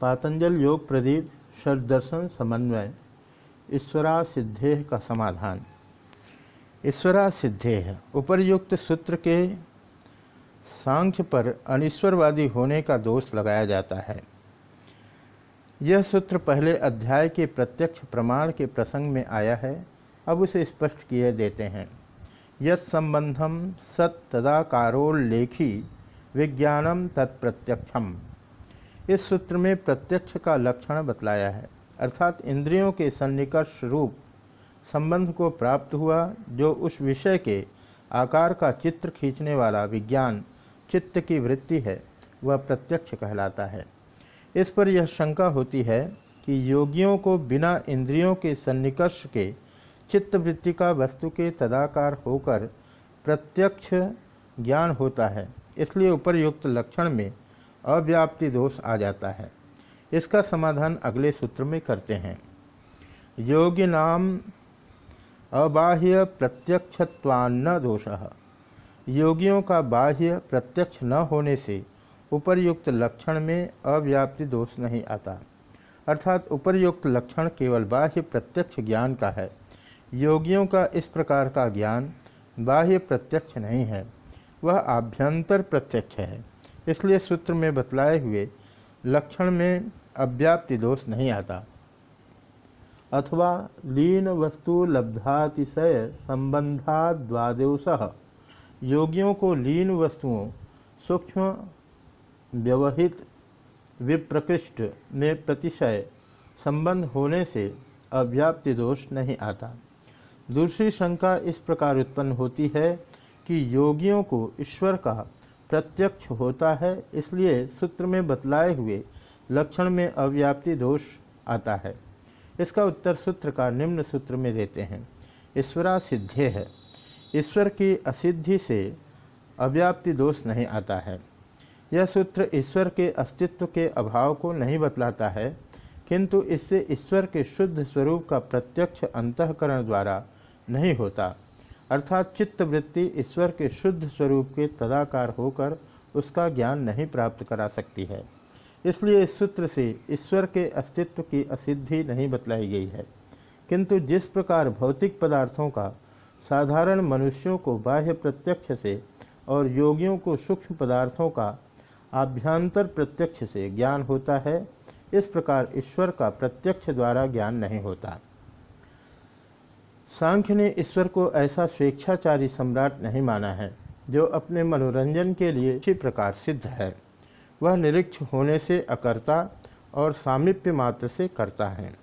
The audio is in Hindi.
पातंजल योग प्रदीप षडदर्शन समन्वय। ईश्वरा सिद्धेह का समाधान। ईश्वरा सिद्धेह उपर्युक्त सूत्र के सांख्य पर अनिश्वरवादी होने का दोष लगाया जाता है। यह सूत्र पहले अध्याय के प्रत्यक्ष प्रमाण के प्रसंग में आया है, अब उसे स्पष्ट किए देते हैं। यत संबंधम सत विज्ञानम तत्प्रत्यक्षम इस सूत्र में प्रत्यक्ष का लक्षण बतलाया है। अर्थात इंद्रियों के सन्निकर्ष रूप संबंध को प्राप्त हुआ, जो उस विषय के आकार का चित्र खींचने वाला विज्ञान, चित्त की वृत्ति है, वह प्रत्यक्ष कहलाता है। इस पर यह शंका होती है कि योगियों को बिना इंद्रियों के सन्निकर्ष के चित्त वृत्ति का वस्तु के तदाकार होकर प्रत्यक्ष ज्ञान होता है। इसलिए उपरयुक्त लक्षण में अव्याप्ति दोष आ जाता है। इसका समाधान अगले सूत्र में करते हैं। योगी नाम अबाह्य प्रत्यक्षत्वान्न दोष। योगियों का बाह्य प्रत्यक्ष न होने से उपर्युक्त लक्षण में अव्याप्ति दोष नहीं आता। अर्थात उपर्युक्त लक्षण केवल बाह्य प्रत्यक्ष ज्ञान का है। योगियों का इस प्रकार का ज्ञान बाह्य प्रत्यक्ष नहीं है। वह आभ्यंतर प्रत्यक्ष है। इसलिए सूत्र में बतलाए हुए लक्षण में अव्याप्ति दोष नहीं आता। अथवा लीन वस्तु लब्धातिशय संबंधा संबंधाद्वादेश। योगियों को लीन वस्तुओं, सूक्ष्म, व्यवहित, विप्रकृष्ट में प्रतिशय संबंध होने से अव्याप्ति दोष नहीं आता। दूसरी शंका इस प्रकार उत्पन्न होती है कि योगियों को ईश्वर का प्रत्यक्ष होता है, इसलिए सूत्र में बतलाए हुए लक्षण में अव्याप्ति दोष आता है। इसका उत्तर सूत्र का निम्न सूत्र में देते हैं। ईश्वरा सिद्धे है। ईश्वर की असिद्धि से अव्याप्ति दोष नहीं आता है। यह सूत्र ईश्वर के अस्तित्व के अभाव को नहीं बतलाता है, किंतु इससे ईश्वर के शुद्ध स्वरूप का प्रत्यक्ष अंतकरण द्वारा नहीं होता। अर्थात चित्तवृत्ति ईश्वर के शुद्ध स्वरूप के तदाकार होकर उसका ज्ञान नहीं प्राप्त करा सकती है। इसलिए इस सूत्र से ईश्वर के अस्तित्व की असिद्धि नहीं बतलाई गई है। किंतु जिस प्रकार भौतिक पदार्थों का साधारण मनुष्यों को बाह्य प्रत्यक्ष से और योगियों को सूक्ष्म पदार्थों का आभ्यंतर प्रत्यक्ष से ज्ञान होता है, इस प्रकार ईश्वर का प्रत्यक्ष द्वारा ज्ञान नहीं होता। सांख्य ने ईश्वर को ऐसा स्वेच्छाचारी सम्राट नहीं माना है, जो अपने मनोरंजन के लिए इसी प्रकार सिद्ध है। वह निरीक्ष होने से अकर्ता और सामिप्य मात्र से करता है।